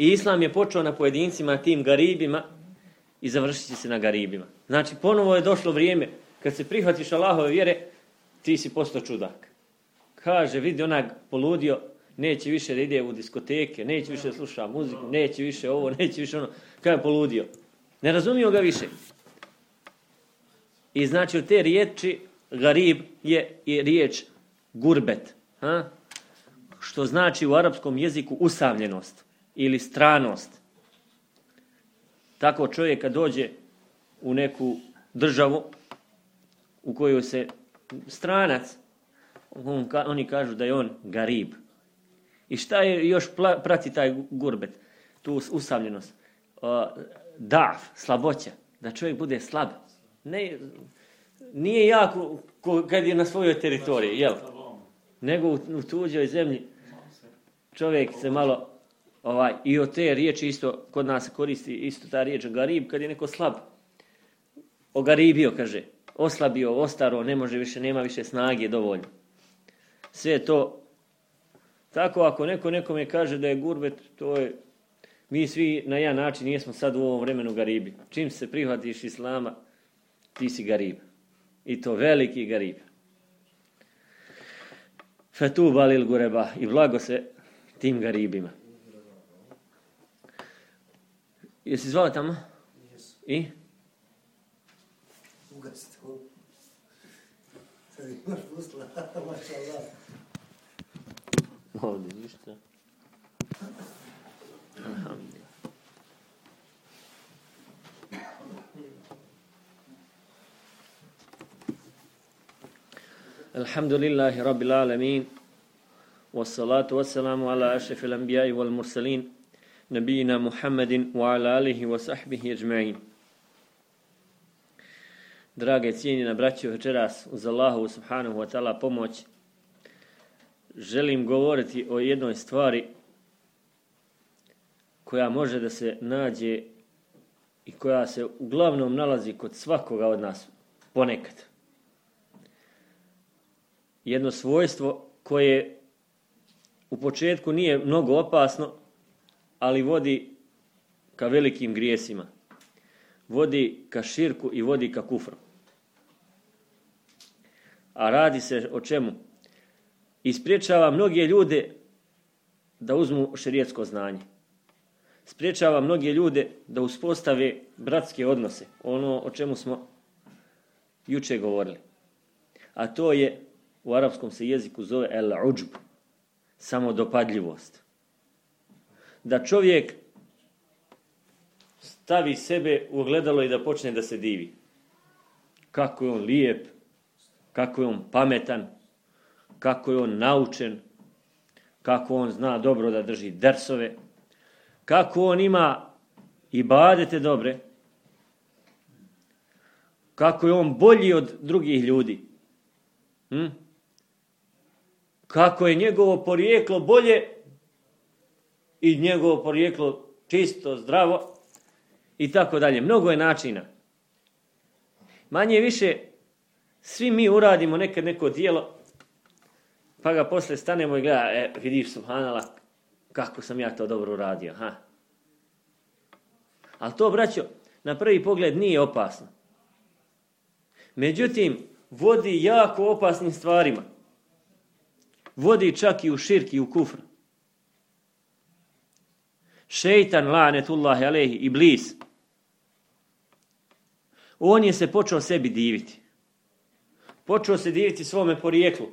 I islam je počeo na pojedincima, tim garibima i završit će se na garibima. Znači, ponovo je došlo vrijeme, kad se prihvatiš Allahove vjere, ti si postao čudak. Kaže, vidi onaj poludio, neće više da ide u diskoteke, neće više da sluša muziku, neće više ovo, neće više ono. Kaže, je poludio. Ne razumio ga više. I znači u te riječi garib je i riječ gurbet. Ha? Što znači u arapskom jeziku usamljenost ili stranost. Tako čovjek kad dođe u neku državu u kojoj se stranac, on, oni kažu da je on garib. I šta je još prati taj gurbet, tu usamljenost? daf, slaboća, da čovjek bude slab. Ne, nije jako kad je na svojoj teritoriji, jel? Nego u, u tuđoj zemlji čovjek se malo ovaj, i od te riječi isto kod nas koristi isto ta riječ garib kad je neko slab. Ogaribio, kaže. Oslabio, ostaro, ne može više, nema više snage dovoljno. Sve to tako ako neko nekome kaže da je gurbet, to je mi svi na jedan način nismo sad u ovom vremenu garibi. Čim se prihvatiš islama, ti si garib. I to veliki garib. Fetu balil gureba i blago se tim garibima. Jesi zvao tamo? I? Ovdje ništa. Alhamdulillah. الحمد لله رب العالمين والصلاة والسلام على أشرف الأنبياء والمرسلين نبينا محمد وعلى آله وصحبه أجمعين Drage cijenjena braćo, večeras uz Allahu subhanahu wa ta'ala pomoć želim govoriti o jednoj stvari koja može da se nađe i koja se uglavnom nalazi kod svakoga od nas ponekad. Jedno svojstvo koje u početku nije mnogo opasno, ali vodi ka velikim grijesima. Vodi ka širku i vodi ka kufru. A radi se o čemu? Ispriječava mnoge ljude da uzmu šerijetsko znanje. Spriječava mnoge ljude da uspostave bratske odnose. Ono o čemu smo juče govorili. A to je u arapskom se jeziku zove el uđb. Samodopadljivost. Da čovjek stavi sebe u ogledalo i da počne da se divi. Kako je on lijep, kako je on pametan, kako je on naučen, kako on zna dobro da drži dersove, kako on ima i badete dobre, kako je on bolji od drugih ljudi, hm? kako je njegovo porijeklo bolje i njegovo porijeklo čisto, zdravo i tako dalje. Mnogo je načina. Manje više svi mi uradimo nekad neko dijelo pa ga posle stanemo i gleda, e, vidiš subhanala, kako sam ja to dobro uradio, ha? Ali to, braćo, na prvi pogled nije opasno. Međutim, vodi jako opasnim stvarima. Vodi čak i u širki i u kufr. Šeitan, lanetullahi alehi, iblis. On je se počeo sebi diviti. Počeo se diviti svome porijeklu.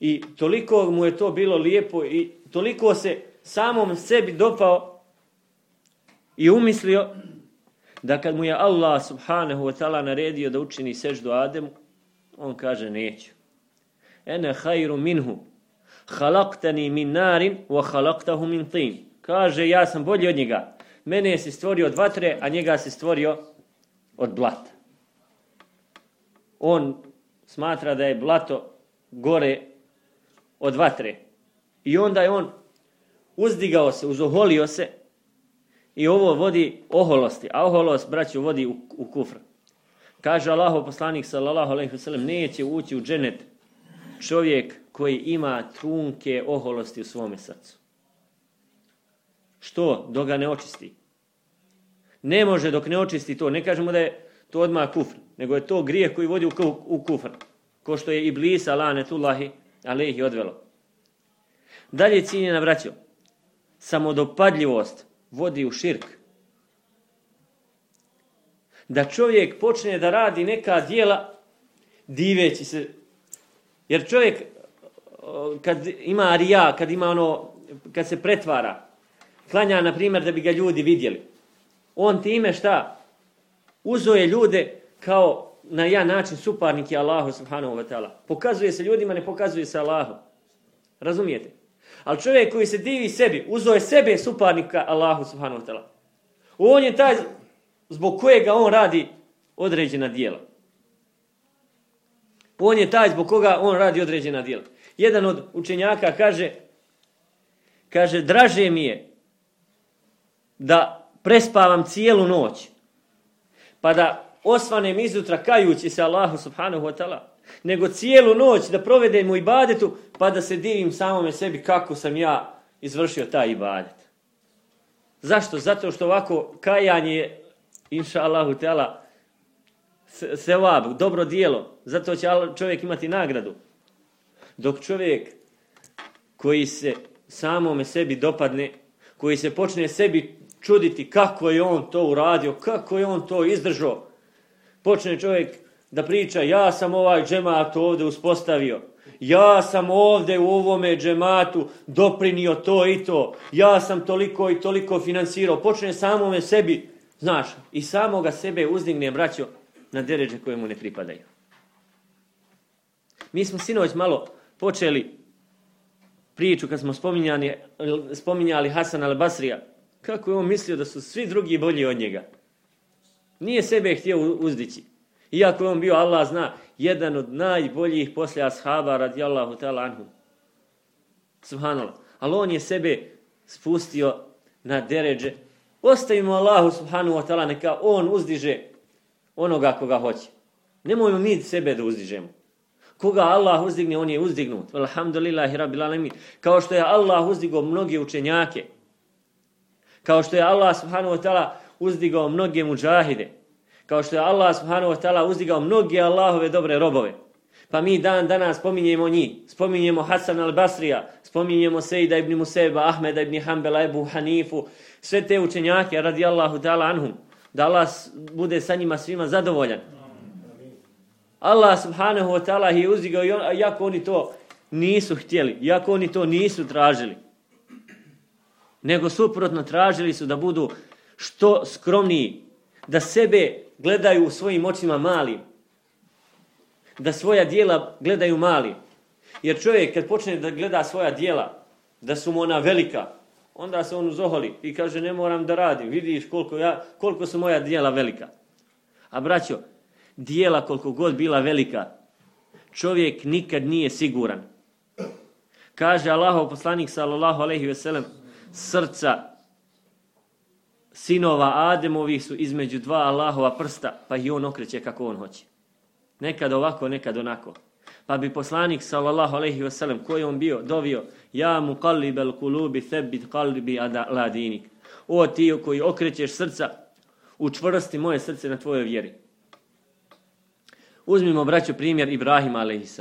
I toliko mu je to bilo lijepo i toliko se samom sebi dopao i umislio da kad mu je Allah subhanahu wa ta'ala naredio da učini seždu Ademu, on kaže neću. Ene hajru minhu, halaktani min narin, wa halaktahu min tim. Kaže, ja sam bolji od njega. Mene si stvorio od vatre, a njega si stvorio od blata. On smatra da je blato gore od vatre. I onda je on uzdigao se, uzoholio se i ovo vodi oholosti. A oholost, braću, vodi u, u kufr. Kaže Allaho poslanik sallallahu alaihi wasallam neće ući u dženet čovjek koji ima trunke oholosti u svome srcu. Što? Dok ga ne očisti. Ne može dok ne očisti to. Ne kažemo da je to odmah kufr, nego je to grijeh koji vodi u, kufr. Ko što je Iblisa, lanetullahi, ih odvelo. Dalje cijenjena braćo, samodopadljivost vodi u širk. Da čovjek počne da radi neka dijela diveći se. Jer čovjek kad ima rija, kad ima ono, kad se pretvara, klanja na primjer da bi ga ljudi vidjeli. On time šta? Uzo je ljude kao na jedan način suparnik je Allahu subhanahu wa ta'ala. Pokazuje se ljudima, ne pokazuje se Allahu. Razumijete? Ali čovjek koji se divi sebi, uzo je sebe suparnika Allahu subhanahu wa ta'ala. On je taj zbog kojega on radi određena djela. On je taj zbog koga on radi određena djela. Jedan od učenjaka kaže, kaže, draže mi je da prespavam cijelu noć, pa da osvanem izutra kajući se Allahu subhanahu wa ta'ala, nego cijelu noć da provedem u ibadetu, pa da se divim samome sebi kako sam ja izvršio taj ibadet. Zašto? Zato što ovako kajanje je, inša Allahu ta'ala, sevab, dobro dijelo. Zato će čovjek imati nagradu. Dok čovjek koji se samome sebi dopadne, koji se počne sebi čuditi kako je on to uradio, kako je on to izdržao, počne čovjek da priča ja sam ovaj džemat ovdje uspostavio, ja sam ovdje u ovome džematu doprinio to i to, ja sam toliko i toliko financirao, počne samome sebi, znaš, i samoga sebe uzdigne, braćo, na deređe koje mu ne pripadaju. Mi smo sinoć malo počeli priču kad smo spominjali, spominjali Hasan al-Basrija, kako je on mislio da su svi drugi bolji od njega. Nije sebe htio uzdići. Iako je on bio, Allah zna, jedan od najboljih poslije ashaba radijallahu ta'ala anhu. Subhanallah. Ali on je sebe spustio na deređe. Ostavimo Allahu subhanahu wa ta'ala neka on uzdiže onoga koga hoće. Nemojmo mi sebe da uzdižemo. Koga Allah uzdigne, on je uzdignut. Alhamdulillahi rabbil. Kao što je Allah uzdigao mnoge učenjake. Kao što je Allah subhanahu wa ta'ala uzdigao mnoge muđahide. Kao što je Allah subhanahu wa ta'ala uzdigao mnoge Allahove dobre robove. Pa mi dan danas spominjemo njih. Spominjemo Hasan al-Basrija, spominjemo Sejda ibn Museba, Ahmeda ibn Hanbala, Ebu Hanifu, sve te učenjake radijallahu ta'ala anhum. Da Allah bude sa njima svima zadovoljan. Allah subhanahu wa ta'ala je uzdigao, jako oni to nisu htjeli, jako oni to nisu tražili. Nego suprotno tražili su da budu što skromniji, da sebe gledaju u svojim očima mali, da svoja dijela gledaju mali. Jer čovjek kad počne da gleda svoja dijela, da su mu ona velika, onda se on uzoholi i kaže ne moram da radim, vidiš koliko, ja, koliko su moja dijela velika. A braćo, dijela koliko god bila velika, čovjek nikad nije siguran. Kaže Allahov poslanik sallallahu alejhi ve sellem, srca sinova Ademovih su između dva Allahova prsta, pa i on okreće kako on hoće. Nekad ovako, nekad onako. Pa bi poslanik sallallahu alejhi ve sellem koji on bio dovio ja mu kallibel kulubi thabbit qalbi ada ladinik. O ti koji okrećeš srca, učvrsti moje srce na tvojoj vjeri. Uzmimo, braćo, primjer Ibrahima, a.s.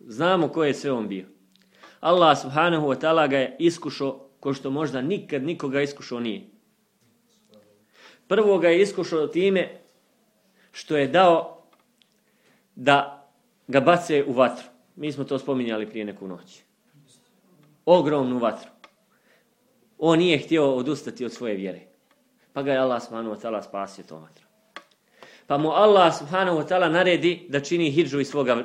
Znamo ko je sve on bio. Allah subhanahu wa ta'ala ga je iskušao ko što možda nikad nikoga iskušao nije. Prvo ga je iskušao time što je dao da ga bace u vatru. Mi smo to spominjali prije neku noć. Ogromnu vatru. On nije htio odustati od svoje vjere. Pa ga je Allah subhanahu wa ta'ala spasio to vatru. Pa mu Allah subhanahu wa ta'ala naredi da čini hidžu iz svoga,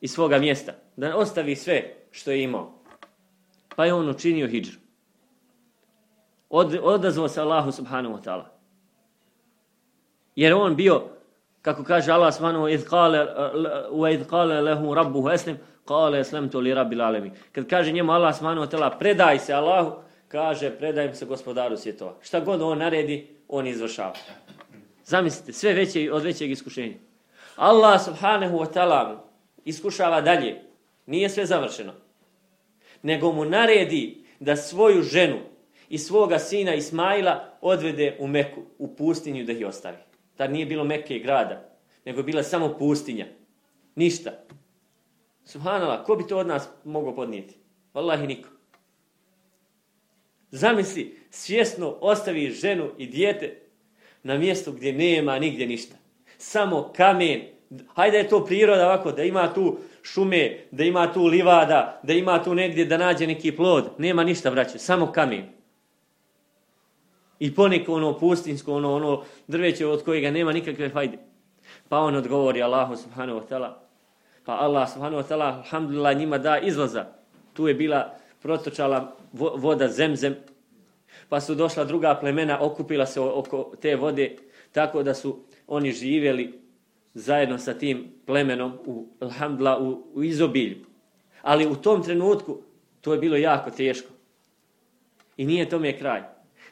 iz svoga mjesta. Da ostavi sve što je imao. Pa je on učinio hidžu. Od, odazvao se Allahu subhanahu wa ta'ala. Jer on bio, kako kaže Allah subhanahu wa idh qala lahu rabbuhu eslim, qala eslemtu li rabbil alamin. Kad kaže njemu Allah subhanahu wa ta'ala, predaj se Allahu, kaže predajem se gospodaru svjetova. Šta god on naredi, on izvršava. Zamislite, sve veće od većeg iskušenja. Allah subhanahu wa ta'ala iskušava dalje. Nije sve završeno. Nego mu naredi da svoju ženu i svoga sina Ismaila odvede u Meku, u pustinju da ih ostavi. Tad nije bilo Mekke i grada, nego je bila samo pustinja. Ništa. Subhanallah, ko bi to od nas mogao podnijeti? Wallahi niko. Zamisli, svjesno ostavi ženu i dijete na mjestu gdje nema nigdje ništa. Samo kamen. Hajde je to priroda ovako, da ima tu šume, da ima tu livada, da ima tu negdje da nađe neki plod. Nema ništa, braće, samo kamen. I poneko ono pustinsko, ono, ono drveće od kojega nema nikakve fajde. Pa on odgovori Allahu subhanahu wa ta'ala. Pa Allah subhanahu wa ta'ala, alhamdulillah, njima da izlaza. Tu je bila protočala voda zemzem. Pa su došla druga plemena, okupila se oko te vode, tako da su oni živjeli zajedno sa tim plemenom u, alhamdulillah, u, u izobilju. Ali u tom trenutku to je bilo jako teško. I nije tome kraj.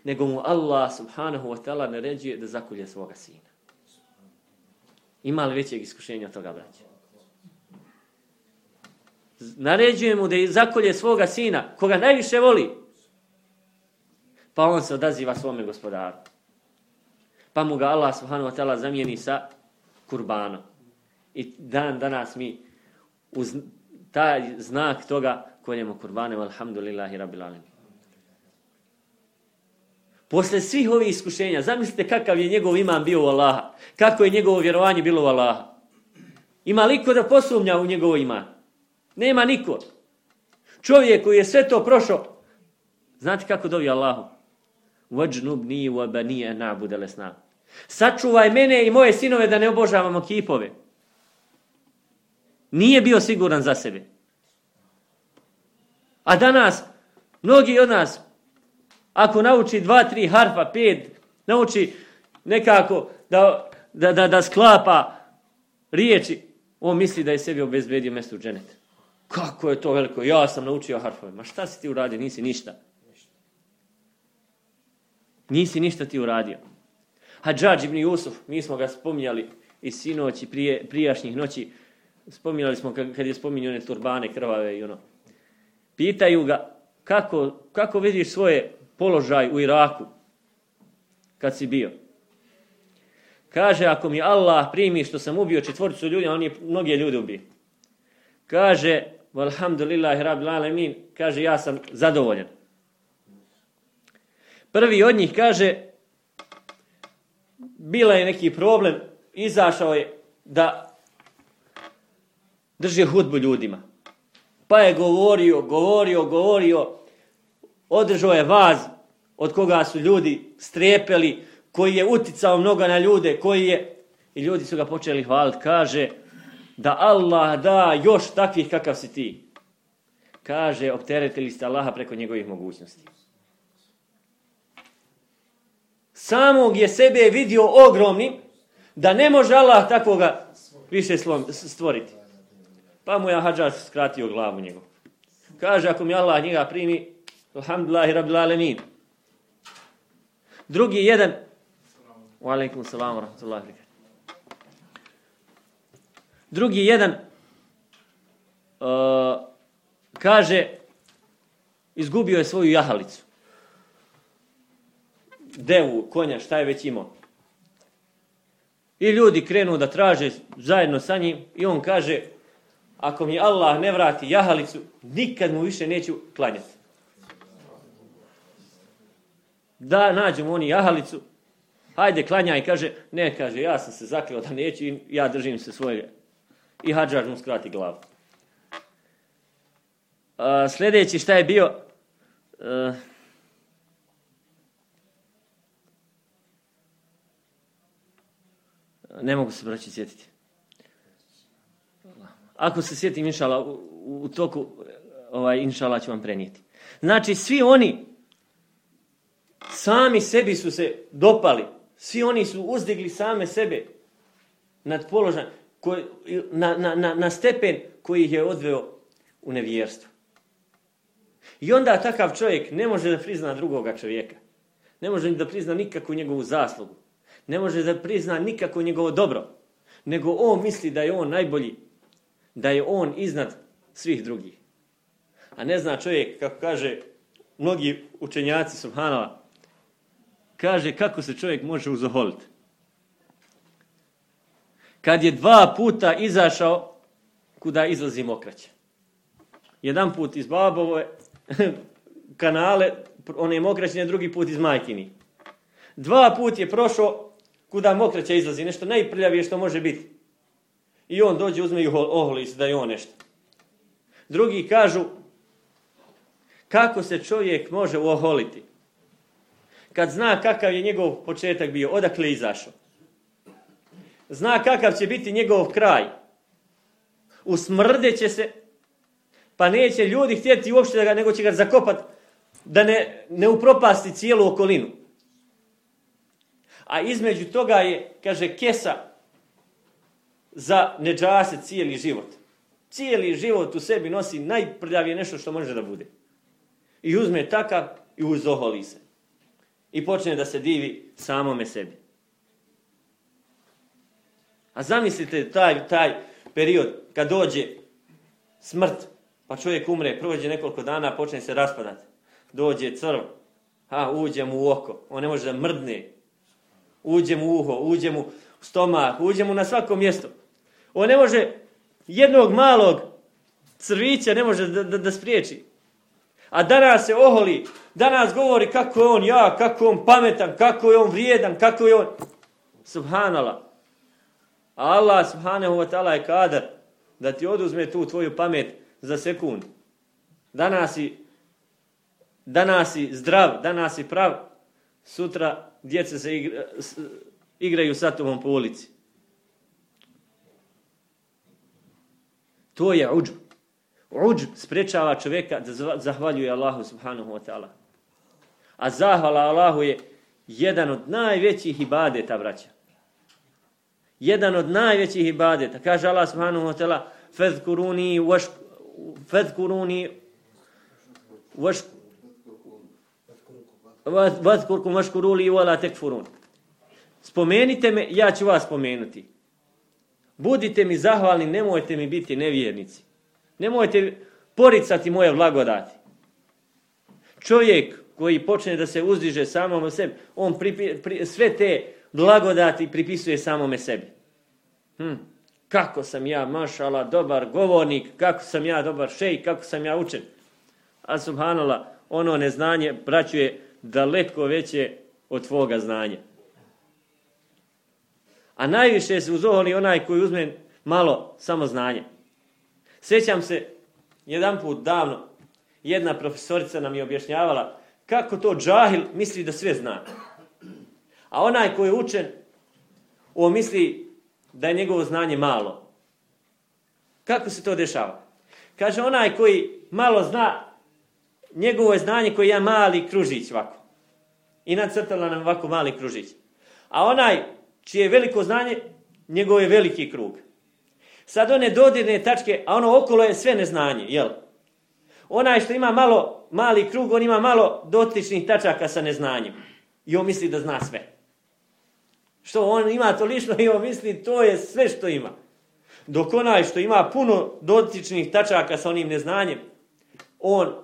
Nego mu Allah subhanahu wa ta'ala naređuje da zakolje svoga sina. Ima li većeg iskušenja toga, braća? Naređuje mu da zakolje svoga sina, koga najviše voli. Pa on se odaziva svome gospodaru. Pa mu ga Allah subhanahu wa ta'ala zamijeni sa kurbanom. I dan danas mi uz taj znak toga koljemo kurbanem, alhamdulillahi rabbil alamin. Posle svih ovih iskušenja, zamislite kakav je njegov iman bio u Allaha. Kako je njegovo vjerovanje bilo u Allaha. Ima liko da posumnja u njegovo iman? Nema niko. Čovjek koji je sve to prošao, znate kako dovi Allahu? Wa banije na'budu lesna. Sačuvaj mene i moje sinove da ne obožavamo kipove. Nije bio siguran za sebe. A danas, mnogi od nas, ako nauči dva, tri harfa, pet, nauči nekako da, da, da, da sklapa riječi, on misli da je sebi obezbedio mjesto u dženetu. Kako je to veliko? Ja sam naučio harfove. Ma šta si ti uradio? Nisi ništa. Nisi ništa ti uradio. Hadžađ ibn Jusuf, mi smo ga spominjali i sinoći prije, prijašnjih noći, spominjali smo kad, je spominjao one turbane krvave i ono. Pitaju ga kako, kako vidiš svoje položaj u Iraku kad si bio. Kaže, ako mi Allah primi što sam ubio četvoricu ljudi, on je mnoge ljude ubio. Kaže, Alhamdulillahi rabbil alamin, kaže ja sam zadovoljan. Prvi od njih kaže bila je neki problem, izašao je da drži hudbu ljudima. Pa je govorio, govorio, govorio, održao je vaz od koga su ljudi strepeli, koji je uticao mnogo na ljude, koji je, i ljudi su ga počeli hvaliti, kaže, da Allah da još takvih kakav si ti. Kaže, opteretili ste Allaha preko njegovih mogućnosti. Samog je sebe vidio ogromnim, da ne može Allah takvoga više stvoriti. Pa mu je hađar skratio glavu njegov. Kaže, ako mi Allah njega primi, alhamdulillahi rabbil alemin. Drugi jedan, wa alaikum salam wa rahmatullahi Drugi jedan uh, kaže izgubio je svoju jahalicu. Devu, konja, šta je već imao. I ljudi krenu da traže zajedno sa njim i on kaže ako mi Allah ne vrati jahalicu, nikad mu više neću klanjati. Da nađemo oni jahalicu, hajde klanjaj, kaže, ne, kaže, ja sam se zakljao da neću i ja držim se svoje i Hadžar mu skrati glavu. A, sljedeći šta je bio? Ne mogu se braći sjetiti. Ako se sjetim, inšala, u, u toku, ovaj, inšala ću vam prenijeti. Znači, svi oni sami sebi su se dopali. Svi oni su uzdigli same sebe nad položaj koji, na, na, na, na stepen koji ih je odveo u nevjerstvo. I onda takav čovjek ne može da prizna drugoga čovjeka. Ne može da prizna nikakvu njegovu zaslugu. Ne može da prizna nikako njegovo dobro. Nego on misli da je on najbolji. Da je on iznad svih drugih. A ne zna čovjek, kako kaže mnogi učenjaci, subhanala, kaže kako se čovjek može uzoholiti. Kad je dva puta izašao kuda izlazi mokraća. Jedan put iz babove kanale, one mokraćine, drugi put iz majkini. Dva put je prošao kuda mokraća izlazi, nešto najprljavije što može biti. I on dođe, uzme i oholi da je on nešto. Drugi kažu, kako se čovjek može uoholiti? Kad zna kakav je njegov početak bio, odakle je izašao. Zna kakav će biti njegov kraj. Usmrdeće se, pa neće ljudi htjeti uopšte da ga, nego će ga zakopat da ne, ne upropasti cijelu okolinu. A između toga je, kaže, kesa za neđase cijeli život. Cijeli život u sebi nosi najprljavije nešto što može da bude. I uzme takav i uzoholi se. I počne da se divi samome sebi. A zamislite taj, taj period kad dođe smrt, pa čovjek umre, prođe nekoliko dana, počne se raspadati. Dođe crv, a uđe mu u oko, on ne može da mrdne. Uđe mu u uho, uđe mu u stomak, uđe mu na svako mjesto. On ne može jednog malog crvića ne može da, da, da spriječi. A danas se oholi, danas govori kako je on ja, kako je on pametan, kako je on vrijedan, kako je on... Subhanallah. Allah subhanahu wa ta'ala je kadar da ti oduzme tu tvoju pamet za sekund. Danas si, danas si zdrav, danas si prav, sutra djeca se igra, igraju sa tobom po ulici. To je uđb. Uđb sprečava čovjeka da zahvaljuje Allahu subhanahu wa ta'ala. A zahvala Allahu je jedan od najvećih ibadeta, braća. Jedan od najvećih ibadeta. Kaže Allah subhanahu wa ta'ala fezkuruni vaš fezkuruni vaš Vazkurkum vaškuruli wala tekfurun. Spomenite me, ja ću vas spomenuti. Budite mi zahvalni, nemojte mi biti nevjernici. Nemojte poricati moje blagodati. Čovjek koji počne da se uzdiže samom sebi, on pri, sve te blagodati pripisuje samome sebi. Hm. Kako sam ja, mašala, dobar govornik, kako sam ja dobar šej, kako sam ja učen. A subhanallah, ono neznanje braćuje daleko veće od tvoga znanja. A najviše se uzoholi onaj koji uzme malo samo znanje. Sjećam se, jedan put davno, jedna profesorica nam je objašnjavala kako to džahil misli da sve zna. A onaj koji je učen, on misli da je njegovo znanje malo. Kako se to dešava? Kaže, onaj koji malo zna, njegovo je znanje koji je mali kružić ovako. I nacrtala nam ovako mali kružić. A onaj čije je veliko znanje, njegov je veliki krug. Sad one dodirne tačke, a ono okolo je sve neznanje, jel? Onaj što ima malo, mali krug, on ima malo dotičnih tačaka sa neznanjem. I on misli da zna sve. Što on ima to lično i on misli to je sve što ima. Dok onaj što ima puno dotičnih tačaka sa onim neznanjem, on,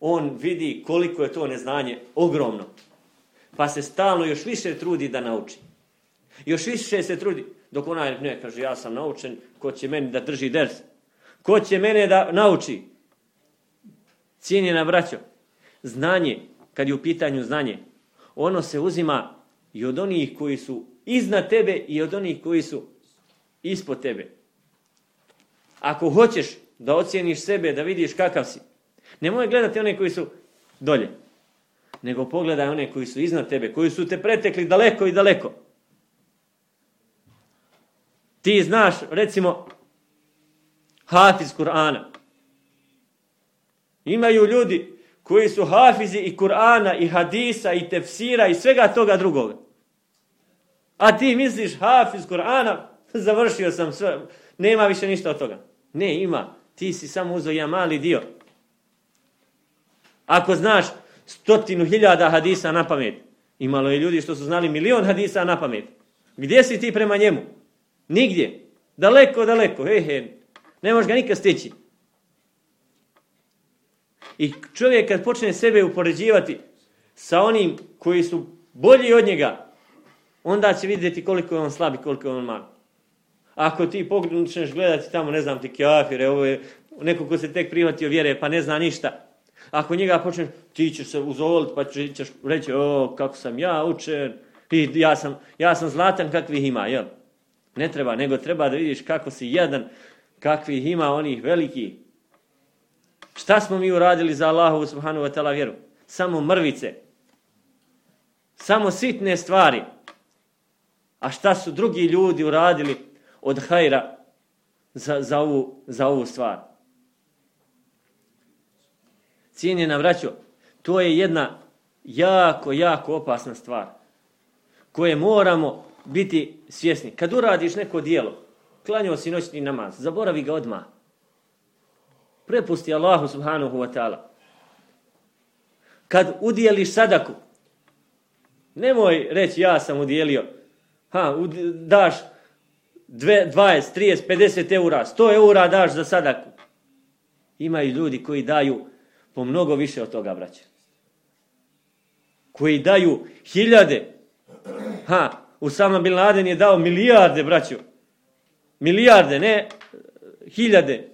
on vidi koliko je to neznanje ogromno. Pa se stalno još više trudi da nauči. Još više se trudi. Dok onaj ne kaže ja sam naučen, ko će meni da drži ders? Ko će mene da nauči? Cijenjena braćo, znanje, kad je u pitanju znanje, ono se uzima i od onih koji su iznad tebe i od onih koji su ispod tebe. Ako hoćeš da ocijeniš sebe, da vidiš kakav si, nemoj gledati one koji su dolje, nego pogledaj one koji su iznad tebe, koji su te pretekli daleko i daleko. Ti znaš, recimo, hafiz Kur'ana. Imaju ljudi koji su hafizi i Kur'ana, i hadisa, i tefsira, i svega toga drugoga. A ti misliš, hafiz Kur'ana, završio sam sve, nema više ništa od toga. Ne, ima. Ti si samo uzeo jedan mali dio. Ako znaš stotinu hiljada hadisa na pamet, imalo je ljudi što su znali milion hadisa na pamet. Gdje si ti prema njemu? Nigdje. Daleko, daleko. He, he. Ne možeš ga nikad stići. I čovjek kad počne sebe upoređivati sa onim koji su bolji od njega, onda će vidjeti koliko je on slab i koliko je on mal. Ako ti pogledeš gledati tamo, ne znam ti kjafire, ovo je neko ko se tek prihvatio vjere pa ne zna ništa. Ako njega počneš, ti ćeš se uzovoliti pa ćeš reći, o, kako sam ja učen, i ja sam, ja sam zlatan kakvih ima, jel? Ne treba, nego treba da vidiš kako si jedan, kakvih ima onih veliki. Šta smo mi uradili za Allahu subhanahu wa ta'ala vjeru? Samo mrvice. Samo sitne stvari. A šta su drugi ljudi uradili od hajra za, za, ovu, za ovu stvar? Cijenjena vraćo, to je jedna jako, jako opasna stvar koje moramo biti svjesni. Kad uradiš neko dijelo, klanjao si noćni namaz, zaboravi ga odmah. Prepusti Allahu subhanahu wa ta'ala. Kad udjeliš sadaku, nemoj reći ja sam udjelio. Ha, daš 20, 30, 50 eura, 100 eura daš za sadaku. Imaju ljudi koji daju po mnogo više od toga, braće. Koji daju hiljade. Ha, Usama Bin Laden je dao milijarde, braćo. Milijarde, ne hiljade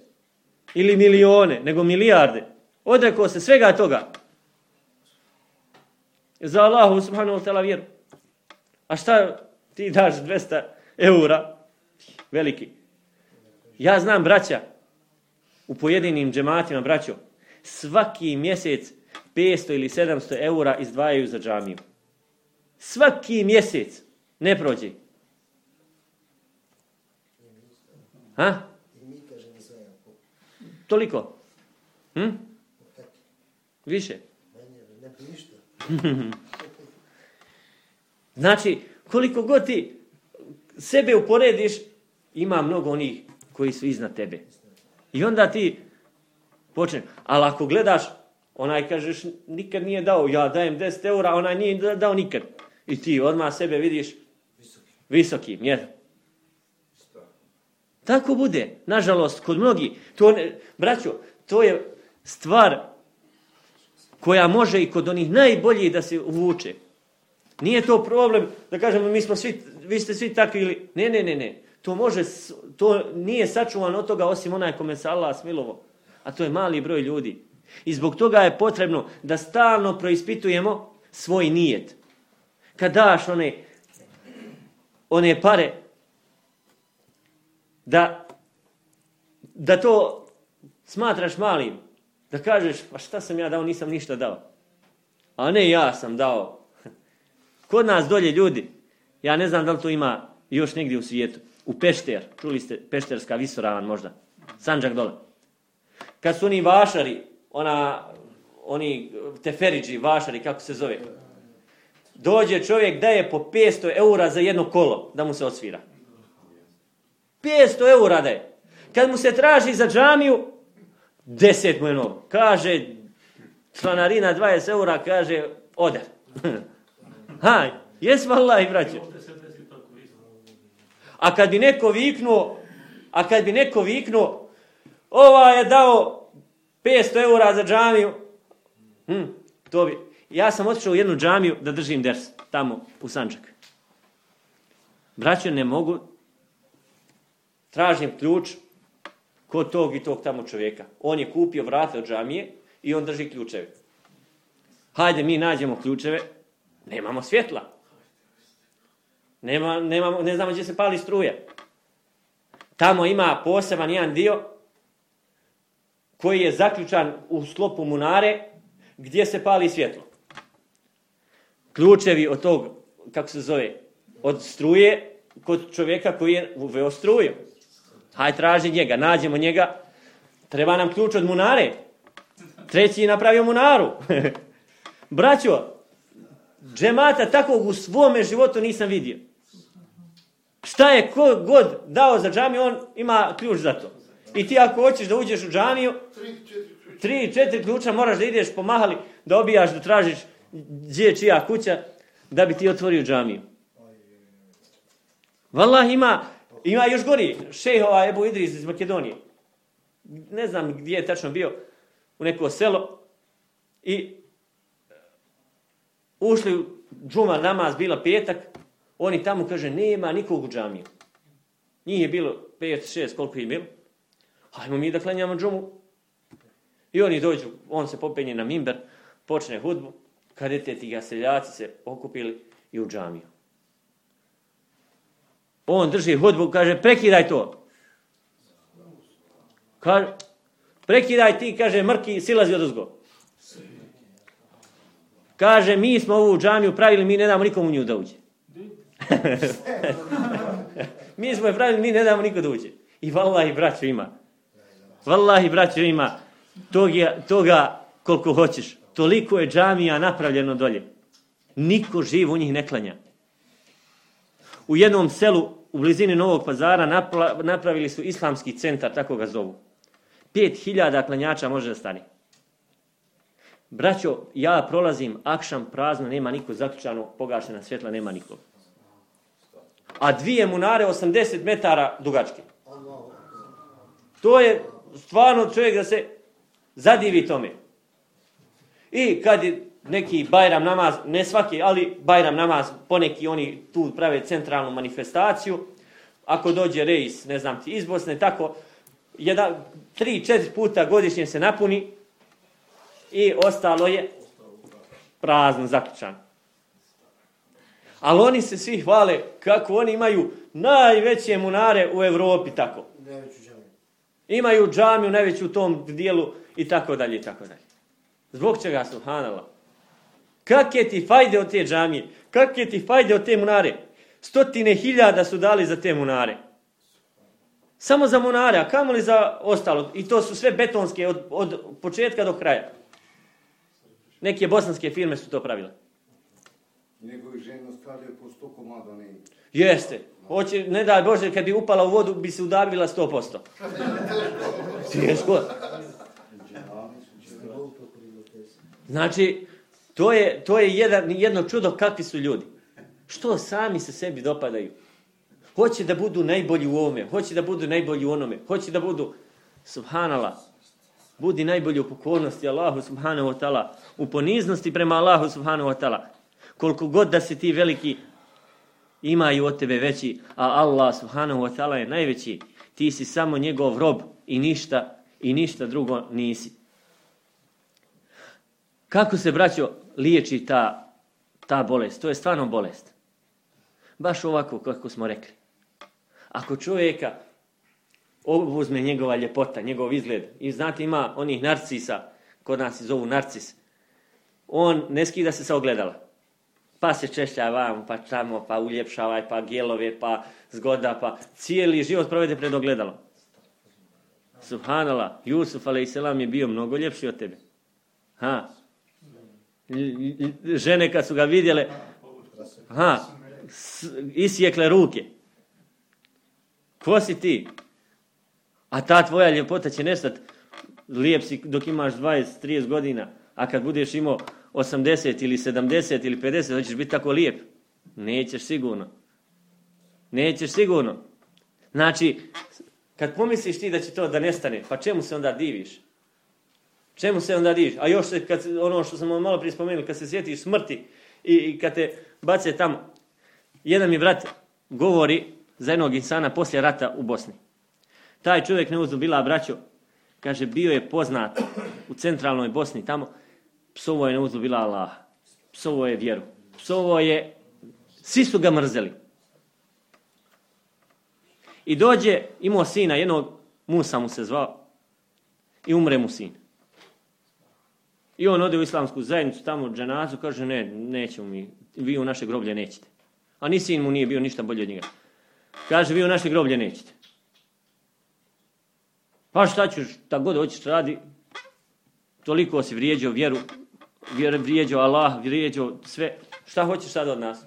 ili milione, nego milijarde. Odrekao se svega toga. Za Allahu subhanahu wa ta'ala vjeru. A šta ti daš 200 eura? Veliki. Ja znam, braća, u pojedinim džematima, braćo, svaki mjesec 500 ili 700 eura izdvajaju za džamiju. Svaki mjesec ne prođe. Ha? Toliko? Hm? Više? znači, koliko god ti sebe uporediš, ima mnogo onih koji su iznad tebe. I onda ti počne. Ali ako gledaš, onaj kažeš nikad nije dao, ja dajem 10 eura, onaj nije dao nikad. I ti odmah sebe vidiš visokim, jer tako bude, nažalost, kod mnogi. To ne, braćo, to je stvar koja može i kod onih najboljih da se uvuče. Nije to problem da kažemo mi smo svi, vi ste svi takvi ili... Ne, ne, ne, ne. To može, to nije sačuvano od toga osim onaj kome se Allah smilovo. A to je mali broj ljudi. I zbog toga je potrebno da stalno proispitujemo svoj nijet. Kad daš one, one pare, da, da to smatraš malim, da kažeš, pa šta sam ja dao, nisam ništa dao. A ne ja sam dao. Kod nas dolje ljudi, ja ne znam da li to ima još negdje u svijetu, u Pešter, čuli ste Pešterska visoravan možda, Sanđak dole. Kad su oni vašari, ona, oni teferiđi, vašari, kako se zove, dođe čovjek daje po 500 eura za jedno kolo da mu se odsvira. 500 eura daje. Kad mu se traži za džamiju, 10 mu je novo. Kaže, članarina 20 eura, kaže, ode. ha, jes i braće. A kad bi neko viknuo, a kad bi neko viknuo, ova je dao 500 eura za džamiju, hm, to bi, ja sam otišao u jednu džamiju da držim ders, tamo u Sančak. Braćo, ne mogu, tražim ključ kod tog i tog tamo čovjeka. On je kupio vrate od džamije i on drži ključeve. Hajde, mi nađemo ključeve, nemamo svjetla. Nema, nemamo, ne znamo gdje se pali struja. Tamo ima poseban jedan dio koji je zaključan u sklopu munare gdje se pali svjetlo ključevi od tog, kako se zove, od struje kod čovjeka koji je uveo struju. Haj traži njega, nađemo njega. Treba nam ključ od munare. Treći je napravio munaru. Braćo, džemata takvog u svome životu nisam vidio. Šta je ko god dao za džamiju, on ima ključ za to. I ti ako hoćeš da uđeš u džamiju, tri, četiri ključa moraš da ideš pomahali, da obijaš, da tražiš gdje je čija kuća, da bi ti otvorio džamiju. Valah ima, ima još gori, šejhova Ebu Idris iz Makedonije. Ne znam gdje je tačno bio, u neko selo, i ušli u džuma namaz, bila petak, oni tamo kaže, nema nikog u džamiju. Njih je bilo pet, šest, koliko je bilo. Hajmo mi da klanjamo džumu. I oni dođu, on se popenje na mimber, počne hudbu, kad te ti gaseljaci se okupili i u džamiju. On drži hudbu, kaže, prekidaj to. Kaže, prekidaj ti, kaže, mrki, silazi od uzgo. Kaže, mi smo ovu džamiju pravili, mi ne damo nikomu nju da uđe. mi smo je pravili, mi ne damo niko da uđe. I vallahi, braćo, ima. Vallahi, braćo, ima toga, toga koliko hoćeš. Toliko je džamija napravljeno dolje. Niko živ u njih ne klanja. U jednom selu u blizini Novog pazara napravili su islamski centar, tako ga zovu. Pet hiljada klanjača može da stane. Braćo, ja prolazim, akšam prazno, nema niko zaključano, pogašena svjetla, nema nikog. A dvije munare 80 metara dugačke. To je stvarno čovjek da se zadivi tome. I kad neki Bajram namaz, ne svaki, ali Bajram namaz, poneki oni tu prave centralnu manifestaciju, ako dođe rejs, ne znam ti, iz Bosne, tako, jedan, tri, četiri puta godišnje se napuni i ostalo je prazno, zaključano. Ali oni se svi hvale kako oni imaju najveće munare u Europi tako. Imaju džamiju najveću u tom dijelu i tako dalje i tako dalje. Zbog čega subhanallah? Kakve ti fajde od te džamije? Kakve ti fajde od te munare? Stotine hiljada su dali za te munare. Samo za munare, a kamoli za ostalo. I to su sve betonske od, od početka do kraja. Neke bosanske firme su to pravile. Njegovi žena stavljaju po sto komada Jeste. Hoće, ne daj Bože, kad bi upala u vodu, bi se udavila 100%. Teško. Znači, to je, to je jedan, jedno čudo kakvi su ljudi. Što sami se sebi dopadaju. Hoće da budu najbolji u ovome, hoće da budu najbolji u onome, hoće da budu, subhanala, budi najbolji u pokornosti Allahu subhanahu wa ta'ala, u poniznosti prema Allahu subhanahu wa ta'ala. Koliko god da si ti veliki, imaju od tebe veći, a Allah subhanahu wa ta'ala je najveći. Ti si samo njegov rob i ništa, i ništa drugo nisi. Kako se, braćo, liječi ta, ta bolest? To je stvarno bolest. Baš ovako kako smo rekli. Ako čovjeka uzme njegova ljepota, njegov izgled, i znate ima onih narcisa, kod nas se zovu narcis, on ne skida se sa ogledala. Pa se češlja vam, pa tamo, pa uljepšavaj, pa gelove, pa zgoda, pa cijeli život provede pred ogledalom. Subhanallah, Jusuf a.s. je bio mnogo ljepši od tebe. Ha, žene kad su ga vidjele, aha, isjekle ruke. Ko si ti? A ta tvoja ljepota će nestati. Lijep si dok imaš 20-30 godina, a kad budeš imao 80 ili 70 ili 50, hoćeš biti tako lijep. Nećeš sigurno. Nećeš sigurno. Znači, kad pomisliš ti da će to da nestane, pa čemu se onda diviš? Čemu se onda diviš? A još se, kad, ono što sam malo prije spomenuo, kad se sjetiš smrti i, i kad te bace tamo. Jedan mi brat govori za jednog insana poslije rata u Bosni. Taj čovjek ne uzdu bila braćo, kaže bio je poznat u centralnoj Bosni tamo, psovo je ne uzdu bila Allah, psovo je vjeru, psovo je, svi su ga mrzeli. I dođe, imao sina, jednog Musa mu se zvao, i umre mu sin. I on ode u islamsku zajednicu, tamo u džanazu, kaže ne, nećemo mi, vi u naše groblje nećete. A ni sin mu nije bio ništa bolji od njega. Kaže, vi u naše groblje nećete. Pa šta ćeš, ta god hoćeš radi, toliko si vrijeđao vjeru, vrijeđao Allah, vrijeđao sve. Šta hoćeš sad od nas?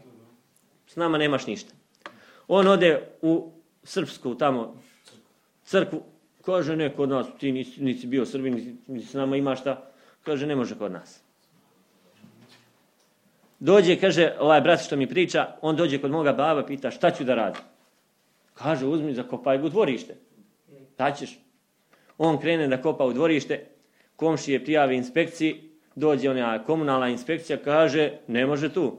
S nama nemaš ništa. On ode u srpsku tamo crkvu, kaže ne, kod nas ti nisi, nisi bio srbin, nisi s nama imaš šta. Kaže, ne može kod nas. Dođe, kaže, ovaj brat što mi priča, on dođe kod moga baba, pita šta ću da radim. Kaže, uzmi, zakopaj u dvorište. Da ćeš. On krene da kopa u dvorište, komšije prijavi inspekciji, dođe ona komunalna inspekcija, kaže, ne može tu.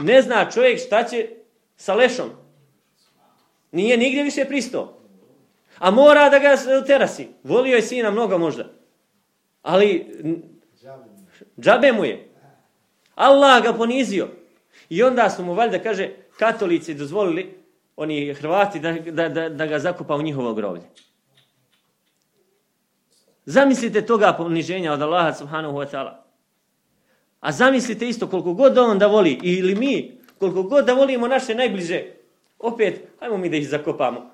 Ne zna čovjek šta će sa lešom. Nije nigdje više pristo. A mora da ga terasi. Volio je sina mnogo možda. Ali džabe mu je. Allah ga ponizio. I onda su mu valjda, kaže, katolici dozvolili, oni Hrvati, da, da, da ga zakupa u njihovo groblje. Zamislite toga poniženja od Allaha subhanahu wa ta'ala. A zamislite isto koliko god on da voli, ili mi, koliko god da volimo naše najbliže, opet, hajmo mi da ih zakopamo.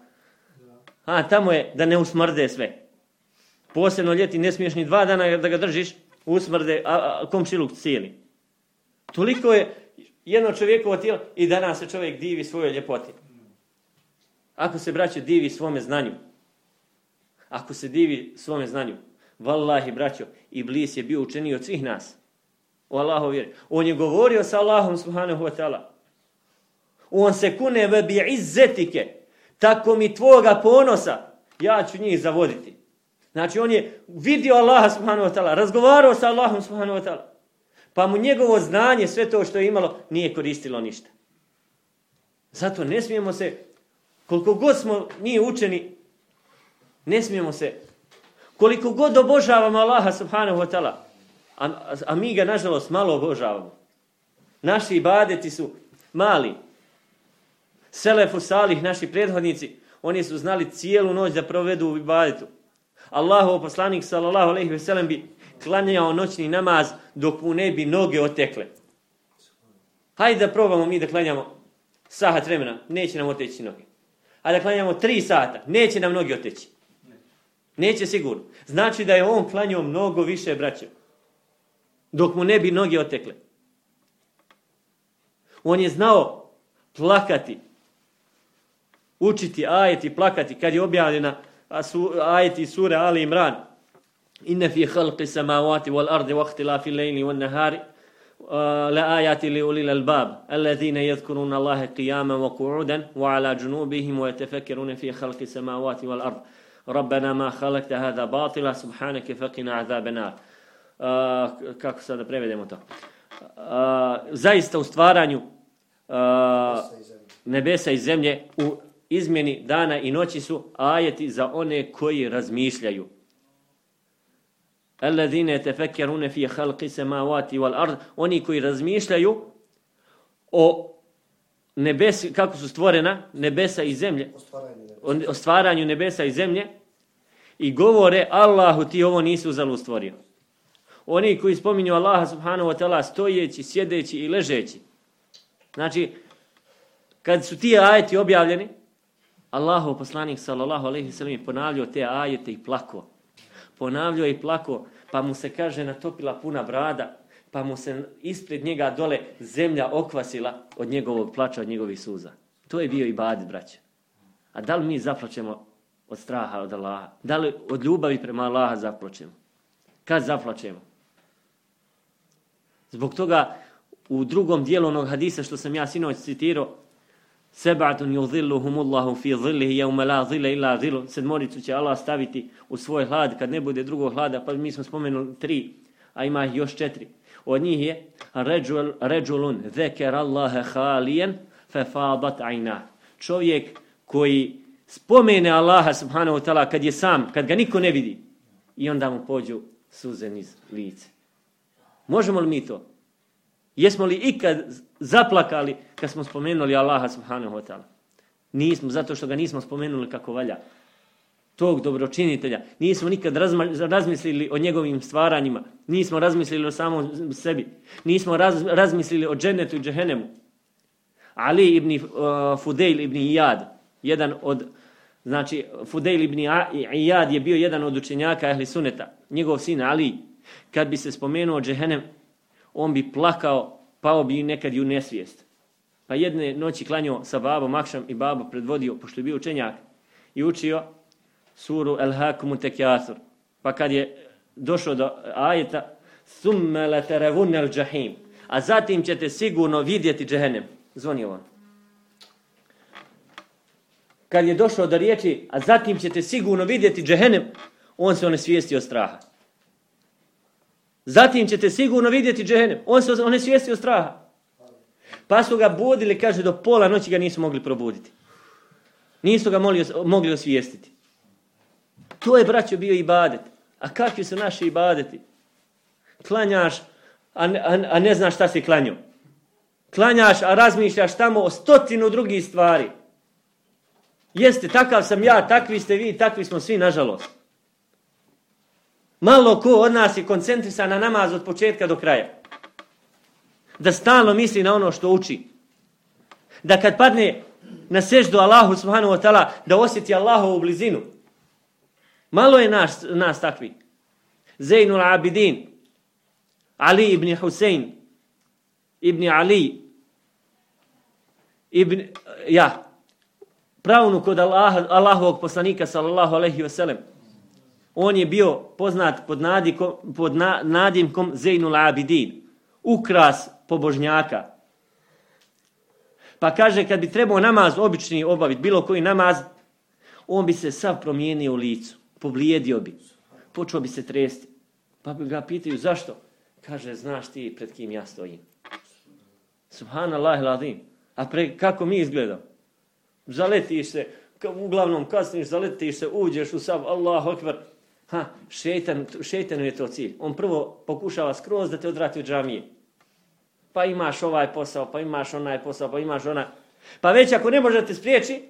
A tamo je da ne usmrde sve. Posebno ljeti ne smiješ ni dva dana da ga držiš, usmrde, a, a komšiluk cijeli. Toliko je jedno čovjekovo tijelo i danas se čovjek divi svojoj ljepoti. Ako se braće divi svome znanju, ako se divi svome znanju, vallahi braćo, Iblis je bio učeniji od svih nas. O Allahu vjeri. On je govorio sa Allahom subhanahu wa ta'ala. On se kune ve bi izzetike. Tako mi tvoga ponosa, ja ću njih zavoditi. Znači on je vidio Allaha subhanahu wa ta'ala, razgovarao sa Allahom subhanahu wa ta'ala. Pa mu njegovo znanje, sve to što je imalo, nije koristilo ništa. Zato ne smijemo se, koliko god smo nije učeni, ne smijemo se, koliko god obožavamo Allaha subhanahu wa ta'ala, a, a mi ga nažalost malo obožavamo. Naši ibadeti su mali. Selefu salih, naši prethodnici, oni su znali cijelu noć da provedu u ibadetu. Allahov poslanik sallallahu alejhi ve sellem bi klanjao noćni namaz dok mu ne bi noge otekle. Hajde da probamo mi da klanjamo sahat vremena, neće nam oteći noge. A da klanjamo tri sata, neće nam noge oteći. Neće sigurno. Znači da je on klanjao mnogo više braće. Dok mu ne bi noge otekle. On je znao plakati. Učiti ajeti, plakati. Kad je objavljena ajeti sure Ali Imran. Inne fi halqi samavati wal ardi wa ihtilafi lejli wal nahari. لآيات لأولي الألباب الذين يذكرون الله قياما وقعودا وعلى جنوبهم ويتفكرون في خلق السماوات والأرض Rabbena ma halakte hada batila, subhaneke faqina azabenar. Kako sada prevedemo to? A, zaista u stvaranju a, nebesa i zemlje u izmjeni dana i noći su ajeti za one koji razmišljaju. Alladine tafakkaruna fi khalqi samawati wal ard. Oni koji razmišljaju o nebesi, kako su stvorena nebesa i zemlje. O stvaranju nebesa i zemlje. I govore Allahu ti ovo nisu uzalud stvorio. Oni koji spominju Allaha subhanahu wa ta'ala stojeći, sjedeći i ležeći. Znači, kad su ti ajeti objavljeni, Allahov poslanik sallallahu alejhi ve sellem ponavljao te ajete i plako ponavljao i plako, pa mu se kaže natopila puna brada, pa mu se ispred njega dole zemlja okvasila od njegovog plača, od njegovih suza. To je bio i bad, braće. A da li mi zaplaćemo od straha od Allaha? Da li od ljubavi prema Allaha zaplaćemo? Kad zaplaćemo? Zbog toga u drugom dijelu onog hadisa što sam ja sinoć citirao, Sebatun yudhilluhumullahu fi dhillihi yawma la dhilla illa dhillu. Sedmoricu će Allah staviti u svoj hlad kad ne bude drugog hlada, pa mi smo spomenuli tri, a ima ih još četiri. Od njih je ređul, ređulun halijen fe fadat ajna. Čovjek koji spomene Allaha subhanahu wa ta'ala kad je sam, kad ga niko ne vidi i onda mu pođu suze niz lice. Možemo li mi to? Jesmo li ikad zaplakali kad smo spomenuli Allaha subhanahu wa ta'ala? Nismo, zato što ga nismo spomenuli kako valja. Tog dobročinitelja. Nismo nikad razmislili o njegovim stvaranjima. Nismo razmislili o samom sebi. Nismo raz, razmislili o džennetu i džehennemu. Ali ibn uh, Fudeil ibn Iyad, jedan od, znači Fudeil ibn Iyad je bio jedan od učenjaka ehli suneta. Njegov sin Ali, kad bi se spomenuo džehennem, on bi plakao, pao bi nekad u nesvijest. Pa jedne noći klanjao sa babom Akšam i babo predvodio, pošto je bio učenjak, i učio suru El Hakumu Tekjathur. Pa kad je došao do ajeta, Thumme le terevun el džahim. A zatim ćete sigurno vidjeti džehennem. Zvonio on. Kad je došao do riječi, a zatim ćete sigurno vidjeti džehennem, on se onesvijestio straha. Zatim ćete sigurno vidjeti džehennem. On, se, on je svijestio straha. Pa su ga budili, kaže, do pola noći ga nisu mogli probuditi. Nisu ga mogli, mogli osvijestiti. To je, braćo, bio ibadet. A kakvi su naši ibadeti? Klanjaš, a, a, a ne znaš šta si klanjao. Klanjaš, a razmišljaš tamo o stotinu drugih stvari. Jeste, takav sam ja, takvi ste vi, takvi smo svi, nažalost. Malo ko od nas je koncentrisan na namaz od početka do kraja. Da stalno misli na ono što uči. Da kad padne na seždu Allahu subhanahu wa ta'ala, da osjeti Allahovu blizinu. Malo je nas, nas takvi. Zainul Abidin, Ali ibn Husein, ibn Ali, ibn, ja, pravnu kod Allah, Allahovog poslanika sallallahu alaihi wasallam. On je bio poznat pod, nadikom, pod na, nadimkom Zainul Abidin, ukras pobožnjaka. Pa kaže, kad bi trebao namaz obični obaviti, bilo koji namaz, on bi se sav promijenio u licu, poblijedio bi, počeo bi se tresti. Pa ga pitaju, zašto? Kaže, znaš ti pred kim ja stojim. Subhanallah ladim. A pre, kako mi izgledamo? Zaletiš se, uglavnom kasniš, zaletiš se, uđeš u sav Allah akbar. Ha, šeitan, šeitanu je to cilj. On prvo pokušava skroz da te odvrati od džamije. Pa imaš ovaj posao, pa imaš onaj posao, pa imaš ona. Pa već ako ne može da te spriječi,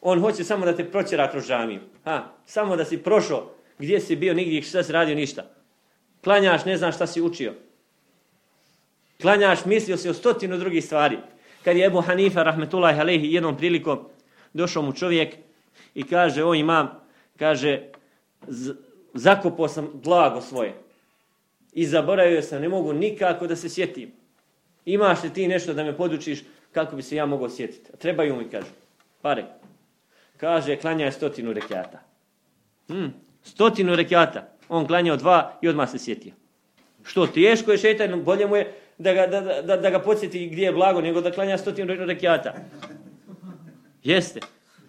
on hoće samo da te proćera kroz džamiju. Ha, samo da si prošao gdje si bio, nigdje šta si radio, ništa. Klanjaš, ne znaš šta si učio. Klanjaš, mislio si o stotinu drugih stvari. Kad je Ebu Hanifa, rahmetullahi alehi, jednom prilikom došao mu čovjek i kaže, o imam, kaže, zakopao sam blago svoje. I zaboravio sam, ne mogu nikako da se sjetim. Imaš li ti nešto da me podučiš kako bi se ja mogao sjetiti? Trebaju mi, kaže. Pare. Kaže, klanjaj stotinu rekiata. Hmm, stotinu rekiata. On klanjao dva i odmah se sjetio. Što teško je šetan, bolje mu je da ga, da, da, da ga podsjeti gdje je blago, nego da klanja stotinu rekiata. Jeste.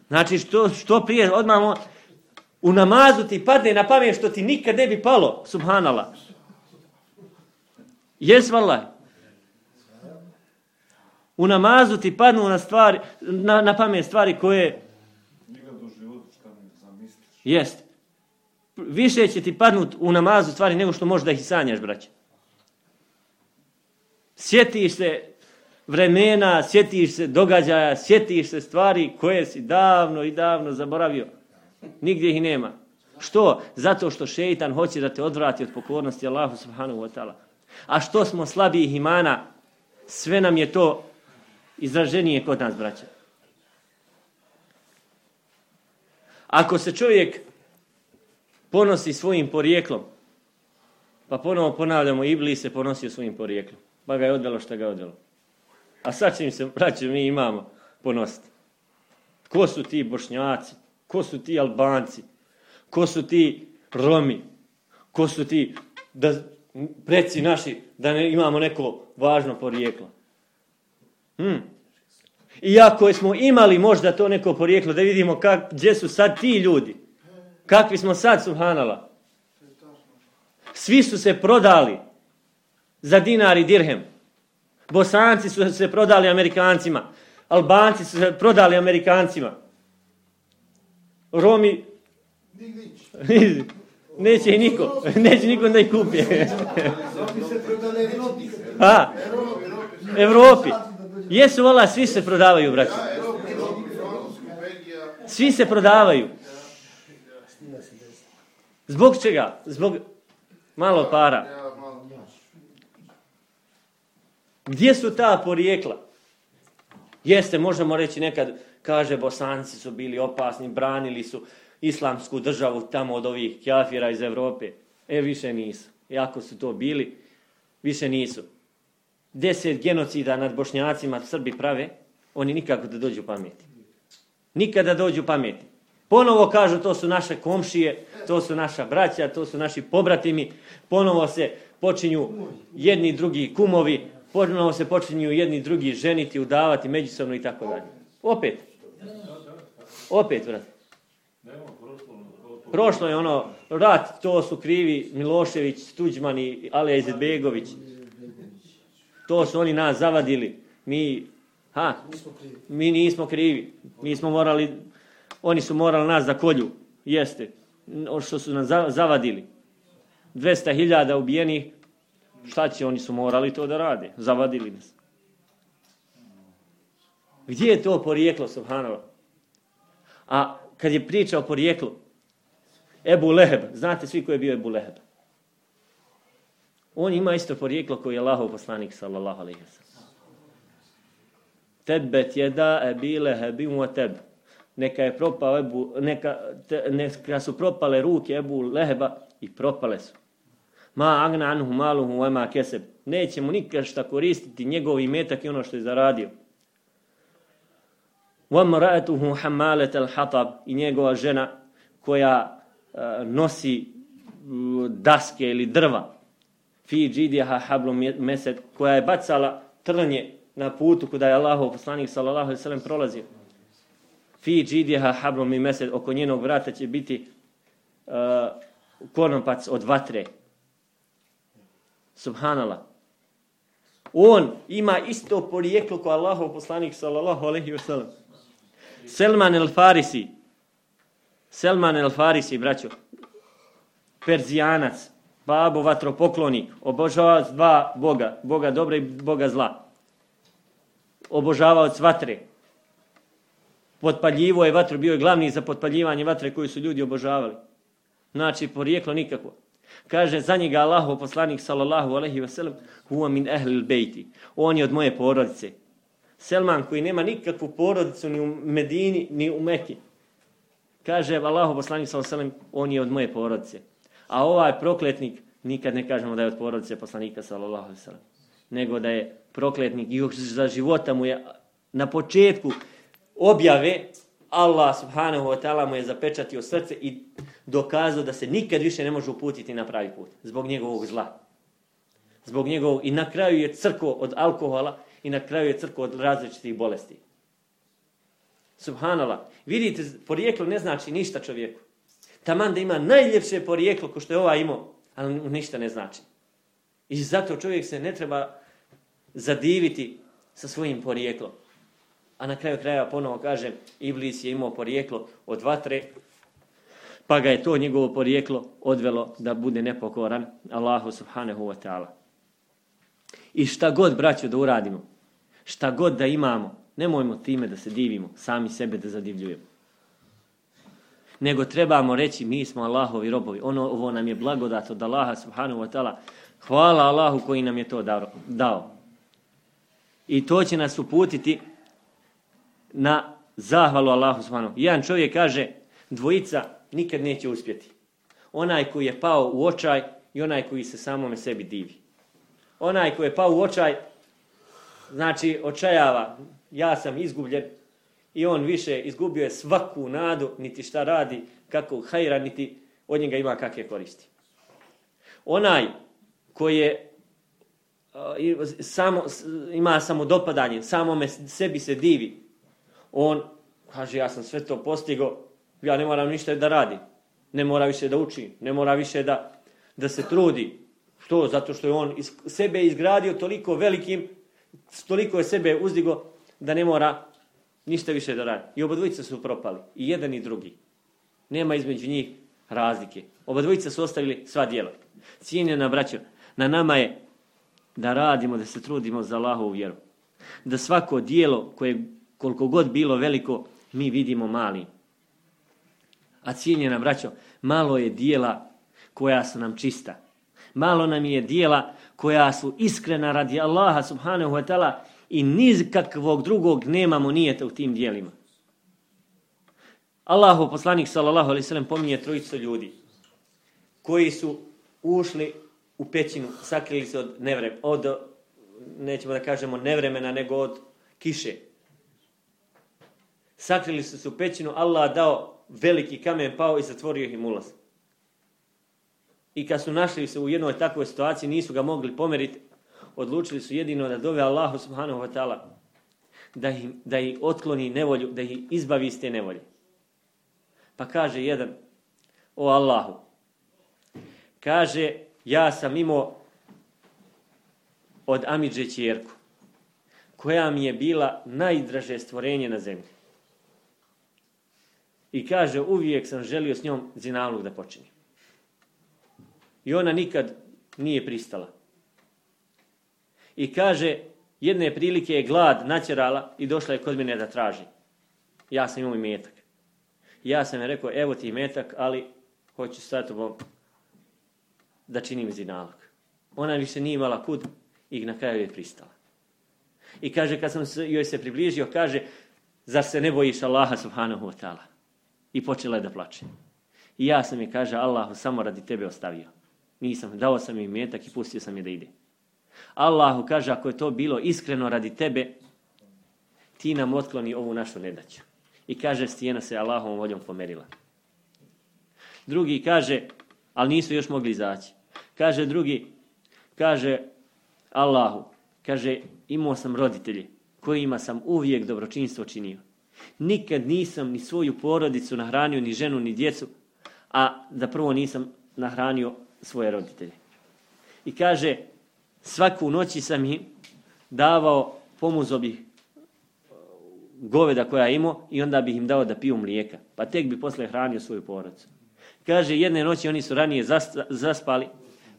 Znači, što, što prije, odmah u namazu ti padne na pamet što ti nikad ne bi palo, subhanala. Jes, vallah. U namazu ti padnu na, stvari, na, na pamet stvari koje... Jest. Više će ti padnut u namazu stvari nego što možeš da ih sanjaš, braće. Sjetiš se vremena, sjetiš se događaja, sjetiš se stvari koje si davno i davno zaboravio. Nigdje ih nema. Što? Zato što šeitan hoće da te odvrati od pokornosti Allahu subhanahu wa ta'ala. A što smo slabijih imana, sve nam je to izraženije kod nas, braće. Ako se čovjek ponosi svojim porijeklom, pa ponovo ponavljamo, Iblis se ponosio svojim porijeklom, pa ga je odvelo što ga je odvelo. A sad će se, braće, mi imamo ponositi. Ko su ti bošnjaci? Ko su ti albanci? Ko su ti romi? Ko su ti da, preci naši da ne imamo neko važno porijeklo? Hmm. Iako smo imali možda to neko porijeklo, da vidimo kak, gdje su sad ti ljudi. Kakvi smo sad, subhanala. Svi su se prodali za dinar i dirhem. Bosanci su se prodali Amerikancima. Albanci su se prodali Amerikancima. Romi... Neće i niko. Neće niko da ih kupi. A, Evropi. Jesu, vola, svi se prodavaju, braći. Svi se prodavaju. Zbog čega? Zbog malo para. Gdje su ta porijekla? Jeste, možemo reći nekad, kaže, bosanci su bili opasni, branili su islamsku državu tamo od ovih kjafira iz Europe. E, više nisu. Iako su to bili, više nisu. Deset genocida nad bošnjacima Srbi prave, oni nikako da dođu pameti. Nikada dođu pameti. Ponovo kažu to su naše komšije, to su naša braća, to su naši pobratimi. Ponovo se počinju jedni drugi kumovi, ponovo se počinju jedni drugi ženiti, udavati međusobno i tako dalje. Opet. Opet, vrat. Prošlo je ono, rat, to su krivi Milošević, Tuđman i Alija Izetbegović. To su oni nas zavadili. Mi, ha, mi nismo krivi. Mi smo morali, oni su morali nas da kolju. Jeste. Što su nas zavadili. 200.000 ubijenih. Šta će, oni su morali to da rade. Zavadili nas. Gdje je to porijeklo, subhanallah? A kad je priča o porijeklu, Ebu Leheb, znate svi ko je bio Ebu Leheb? On ima isto porijeklo koji je Allahov poslanik, sallallahu alaihi Tebet je da ebi lehebim wa teb. Neka je propao Ebu, neka, te, neka su propale ruke Ebu Leheba i propale su. Ma agna anhu maluhu wa ma keseb. Neće mu nikad šta koristiti njegov imetak i ono što je zaradio. وَمْرَأَتُهُ حَمَّالَةَ الْحَطَبِ I njegova žena koja uh, nosi uh, daske ili drva. Fi džidijaha hablum mesed koja je bacala trnje na putu kuda je Allahov poslanik sallallahu alejhi ve sellem prolazio. Fi džidijaha hablum mesed oko njenog vrata će biti uh, konopac od vatre. Subhanallah. On ima isto porijeklo kao Allahov poslanik sallallahu alejhi ve sellem. Selman el Farisi. Selman el Farisi, braćo. Perzijanac. Babo vatropoklonik. Obožava dva boga. Boga dobra i boga zla. Obožavao vatre. Potpaljivo je vatru. Bio je glavni za potpaljivanje vatre koju su ljudi obožavali. Znači, porijeklo nikako. Kaže za njega Allahu poslanik sallallahu alejhi ve sellem huwa min ahli al-bayti. On je od moje porodice. Selman koji nema nikakvu porodicu ni u Medini, ni u Meki. Kaže Allahu poslanik sallallahu alejhi on je od moje porodice. A ovaj prokletnik nikad ne kažemo da je od porodice poslanika sallallahu alejhi ve nego da je prokletnik i još za života mu je na početku objave Allah subhanahu wa ta'ala mu je zapečatio srce i dokazao da se nikad više ne može uputiti na pravi put zbog njegovog zla. Zbog njegovog i na kraju je crko od alkohola i na kraju je crkva od različitih bolesti. Subhanallah. Vidite, porijeklo ne znači ništa čovjeku. Taman da ima najljepše porijeklo ko što je ova imao, ali ništa ne znači. I zato čovjek se ne treba zadiviti sa svojim porijeklom. A na kraju kraja ponovo kažem, Iblis je imao porijeklo od vatre, pa ga je to njegovo porijeklo odvelo da bude nepokoran Allahu subhanahu wa ta'ala. I šta god, braćo, da uradimo, Šta god da imamo, nemojmo time da se divimo, sami sebe da zadivljujemo. Nego trebamo reći mi smo Allahovi robovi. Ono, ovo nam je blagodat od Allaha subhanahu wa ta'ala. Hvala Allahu koji nam je to dao. I to će nas uputiti na zahvalu Allahu subhanahu. Jedan čovjek kaže, dvojica nikad neće uspjeti. Onaj koji je pao u očaj i onaj koji se samome sebi divi. Onaj koji je pao u očaj, znači očajava, ja sam izgubljen i on više izgubio je svaku nadu, niti šta radi, kako hajra, niti od njega ima kakve koristi. Onaj koji je samo, ima samodopadanje, samome sebi se divi, on kaže ja sam sve to postigo, ja ne moram ništa da radi, ne mora više da uči, ne mora više da, da se trudi. Što? Zato što je on iz, sebe izgradio toliko velikim toliko je sebe uzdigo da ne mora ništa više da radi. I oba dvojica su propali. I jedan i drugi. Nema između njih razlike. Oba dvojica su ostavili sva dijela. Cijenjena braćo, na nama je da radimo, da se trudimo za Allahovu vjeru. Da svako dijelo koje koliko god bilo veliko, mi vidimo mali. A cijenjena braćo, malo je dijela koja su nam čista. Malo nam je dijela koja su iskrena radi Allaha subhanahu wa ta'ala i niz kakvog drugog nemamo nijeta u tim dijelima. Allahu poslanik sallallahu alaihi sallam pominje trojicu ljudi koji su ušli u pećinu, sakrili se od nevremena, od, nećemo da kažemo nevremena, nego od kiše. Sakrili su se u pećinu, Allah dao veliki kamen, pao i zatvorio im ulaz. I kad su našli se u jednoj takvoj situaciji, nisu ga mogli pomeriti, odlučili su jedino da dove Allahu subhanahu wa ta'ala da, ih, da otkloni nevolju, da ih izbavi iz te nevolje. Pa kaže jedan, o Allahu. Kaže, ja sam imao od Amidže čjerku, koja mi je bila najdraže stvorenje na zemlji. I kaže, uvijek sam želio s njom zinalog da počinje. I ona nikad nije pristala. I kaže, jedne prilike je glad načerala i došla je kod mene da traži. Ja sam imao i metak. Ja sam je rekao, evo ti metak, ali hoću sa tobom da činim zinalog. Ona više nije imala kud i na kraju je pristala. I kaže, kad sam joj se približio, kaže, zar se ne bojiš Allaha subhanahu wa ta'ala? I počela je da plače. I ja sam je, kaže, Allahu samo radi tebe ostavio. Nisam, dao sam im metak i pustio sam je da ide. Allahu kaže, ako je to bilo iskreno radi tebe, ti nam otkloni ovu našu nedaću. I kaže, stijena se Allahom voljom pomerila. Drugi kaže, ali nisu još mogli izaći. Kaže drugi, kaže Allahu, kaže imao sam roditelje kojima sam uvijek dobročinstvo činio. Nikad nisam ni svoju porodicu nahranio, ni ženu, ni djecu, a da prvo nisam nahranio svoje roditelje. I kaže, svaku noći sam im davao, pomozo bih goveda koja imao i onda bih im dao da piju mlijeka. Pa tek bi posle hranio svoju porodicu. Kaže, jedne noći oni su ranije zaspali,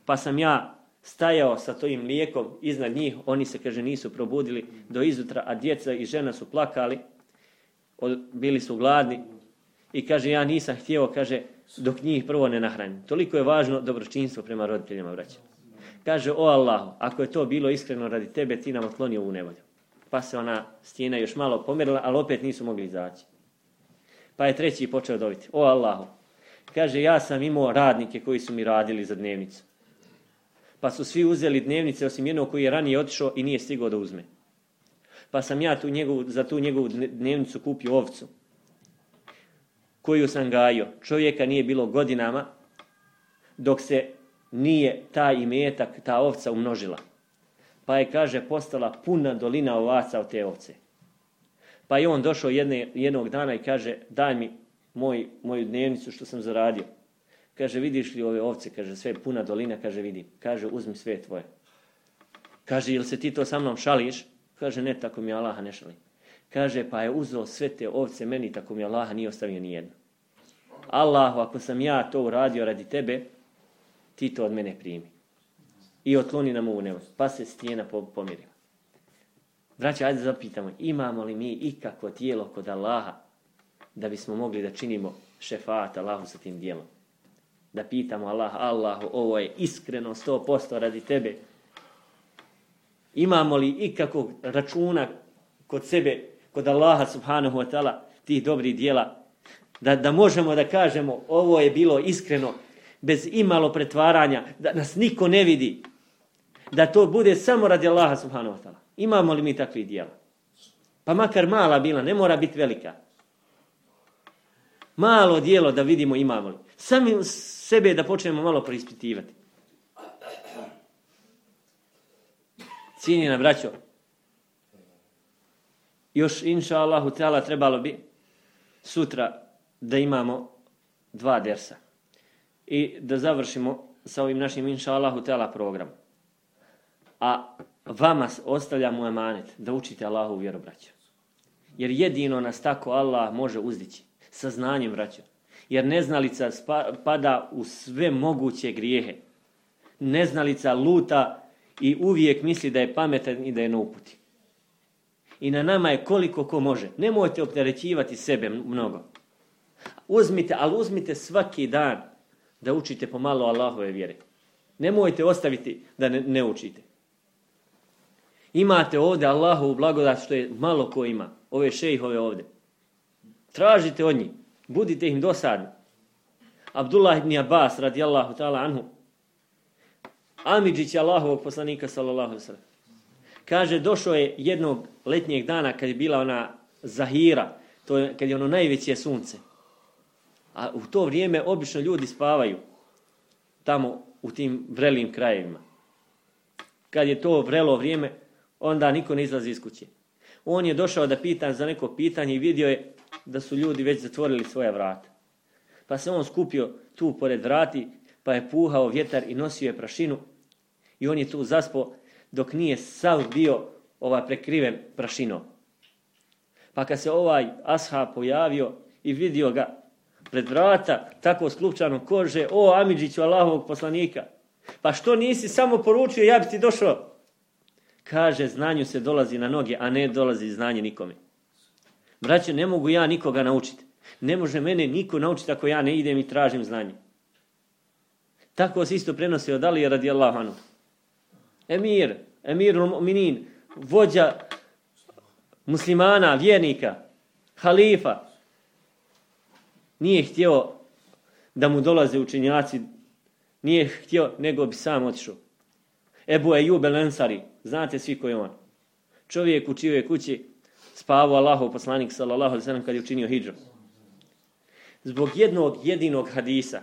pa sam ja stajao sa tojim mlijekom iznad njih, oni se, kaže, nisu probudili do izutra, a djeca i žena su plakali, bili su gladni i kaže, ja nisam htio, kaže, dok njih prvo ne nahranim. Toliko je važno dobročinstvo prema roditeljima, braća. Kaže, o Allahu, ako je to bilo iskreno radi tebe, ti nam otklonio ovu nevolju. Pa se ona stijena još malo pomerila, ali opet nisu mogli izaći. Pa je treći počeo dobiti, o Allahu, Kaže, ja sam imao radnike koji su mi radili za dnevnicu. Pa su svi uzeli dnevnice, osim jednog koji je ranije otišao i nije stigao da uzme. Pa sam ja tu njegovu, za tu njegovu dnevnicu kupio ovcu, koju sam gajio. Čovjeka nije bilo godinama, dok se nije ta imetak, ta ovca umnožila. Pa je, kaže, postala puna dolina ovaca od te ovce. Pa je on došao jedne, jednog dana i kaže, daj mi moj, moju dnevnicu što sam zaradio. Kaže, vidiš li ove ovce? Kaže, sve puna dolina. Kaže, vidim. Kaže, uzmi sve tvoje. Kaže, jel se ti to sa mnom šališ? Kaže, ne, tako mi Allaha ne šali. Kaže, pa je uzeo sve te ovce meni, tako mi Allaha nije ostavio ni jedno. Allahu, ako sam ja to uradio radi tebe, ti to od mene primi. I otloni nam ovu nevost. Pa se stijena pomirila. Braća, ajde zapitamo, imamo li mi ikako tijelo kod Allaha da bismo mogli da činimo šefat Allahu sa tim dijelom. Da pitamo Allah, Allahu, ovo je iskreno 100% radi tebe. Imamo li ikakvog računa kod sebe, kod Allaha subhanahu wa ta'ala, tih dobrih dijela, da, da možemo da kažemo ovo je bilo iskreno, bez imalo pretvaranja, da nas niko ne vidi, da to bude samo radi Allaha subhanahu wa ta'ala. Imamo li mi takvih dijela? Pa makar mala bila, ne mora biti velika. Malo dijelo da vidimo imamo li. Sami sebe da počnemo malo preispitivati. Cijenjena braćo, još inša Allahu Teala trebalo bi sutra da imamo dva dersa. I da završimo sa ovim našim inša Allahu Teala program. A vama ostavljamo emanet da učite Allahu vjeru braćo. Jer jedino nas tako Allah može uzdići sa znanjem, braćo. Jer neznalica pada u sve moguće grijehe. Neznalica luta i uvijek misli da je pametan i da je na uputi. I na nama je koliko ko može. Nemojte opterećivati sebe mnogo. Uzmite, ali uzmite svaki dan da učite pomalo Allahove vjere. Nemojte ostaviti da ne, ne učite. Imate ovdje Allahovu blagodat što je malo ko ima. Ove šejhove ovdje. Tražite od njih. Budite im dosadni. Abdullah ibn Abbas radijallahu ta'ala anhu. Amidžić Allahovog poslanika sallallahu sallam. Kaže, došao je jednog letnjeg dana kad je bila ona zahira, to je, kad je ono najveće sunce. A u to vrijeme obično ljudi spavaju tamo u tim vrelim krajevima. Kad je to vrelo vrijeme, onda niko ne izlazi iz kuće. On je došao da pita za neko pitanje i vidio je da su ljudi već zatvorili svoja vrata. Pa se on skupio tu pored vrati, pa je puhao vjetar i nosio je prašinu. I on je tu zaspo dok nije sav bio ovaj prekriven prašinom. Pa kad se ovaj asha pojavio i vidio ga pred vrata, tako sklupčanom kože, o Amidžiću Allahovog poslanika, pa što nisi samo poručio, ja bi ti došao. Kaže, znanju se dolazi na noge, a ne dolazi znanje nikome. Braće, ne mogu ja nikoga naučiti. Ne može mene niko naučiti ako ja ne idem i tražim znanje. Tako se isto prenosi od Alija radijallahu anhu. Emir, emir minin, vođa muslimana, vjernika, halifa, nije htio da mu dolaze učenjaci, nije htio, nego bi sam otišao. Ebu Ejub el Ensari, znate svi ko je on. Čovjek u čijoj kući spavao Allahov poslanik sallallahu alejhi ve kad je učinio hidžu. Zbog jednog jedinog hadisa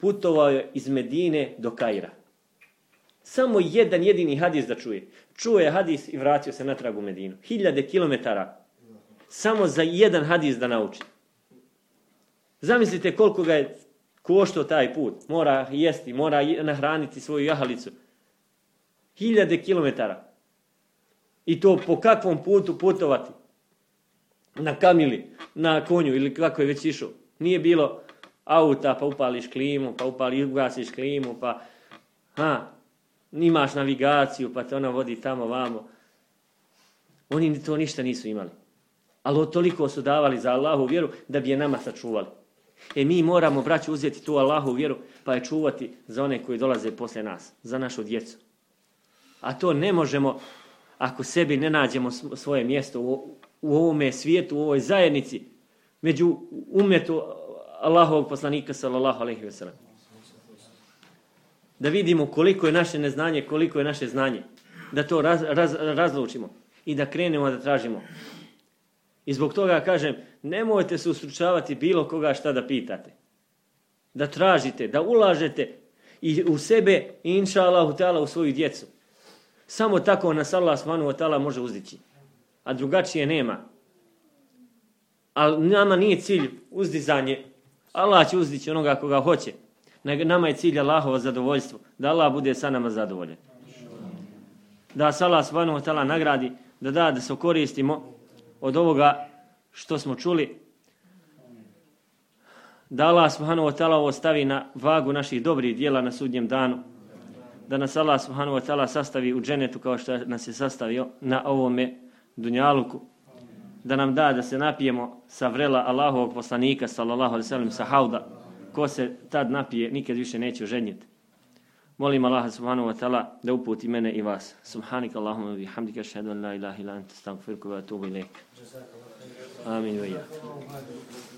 putovao je iz Medine do Kaira. Samo jedan jedini hadis da čuje. Čuje hadis i vratio se natrag u Medinu. Hiljade kilometara. Samo za jedan hadis da nauči. Zamislite koliko ga je koštao taj put. Mora jesti, mora nahraniti svoju jahalicu. Hiljade kilometara. I to po kakvom putu putovati? Na kamili, na konju ili kako je već išao. Nije bilo auta pa upališ klimu, pa upali, ugasiš klimu, pa ha, imaš navigaciju, pa te ona vodi tamo vamo. Oni to ništa nisu imali. Ali toliko su davali za Allahu vjeru da bi je nama sačuvali. E mi moramo, braći, uzeti tu Allahu vjeru pa je čuvati za one koji dolaze poslije nas, za našu djecu. A to ne možemo ako sebi ne nađemo svoje mjesto u, u ovome svijetu, u ovoj zajednici, među umetu Allahovog poslanika sallallahu alaihi ve Da vidimo koliko je naše neznanje, koliko je naše znanje. Da to raz, raz, razlučimo i da krenemo da tražimo. I zbog toga kažem, nemojte se ustručavati bilo koga šta da pitate. Da tražite, da ulažete i u sebe inša Allahu u svoju djecu. Samo tako nas Allah subhanahu može uzdići. A drugačije nema. Ali nama nije cilj uzdizanje. Allah će uzdići onoga koga hoće. Nama je cilj Allahovo zadovoljstvo. Da Allah bude sa nama zadovoljen. Da se Allah subhanahu wa nagradi. Da da, da se koristimo od ovoga što smo čuli. Da Allah subhanahu wa ta'ala ovo stavi na vagu naših dobrih dijela na sudnjem danu da nas Allah subhanahu wa ta'ala sastavi u dženetu kao što nas je sastavio na ovome dunjaluku. Da nam da da se napijemo sa vrela Allahovog poslanika sallallahu alaihi sallam sa hauda. Ko se tad napije nikad više neće oženjeti. Molim Allah subhanahu wa ta'ala da uputi mene i vas. Subhanika Allahumma bi hamdika šhedu an la ilaha ila anta astaghfiruka wa atubu ilaik. Amin wa